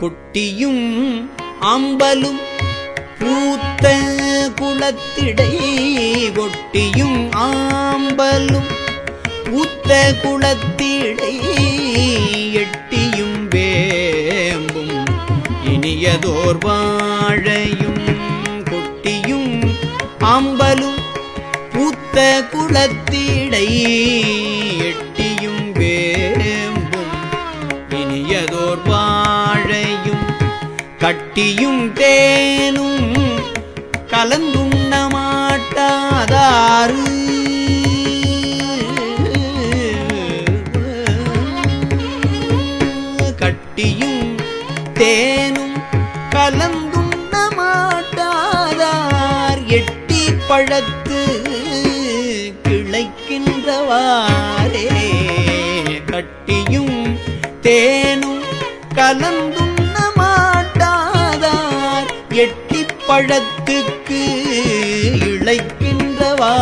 கொட்டியும் அம்பலும் பூத்த குளத்திடை கொட்டியும் ஆம்பலும் பூத்த குளத்திடை எட்டியும் வேம்பும் இனியதோர் வாழையும் கொட்டியும் அம்பலும் பூத்த குளத்திடை கட்டியும் தேனும் கலந்துண்ண மாட்டாதாறு கட்டியும் தேனும் கலந்துண்ண மாட்டாதார் எட்டி பழத்து கிளைக்கின்றவாரே கட்டியும் தேனும் கலந்துண்ண பழத்துக்கு இழைக்கின்றவா?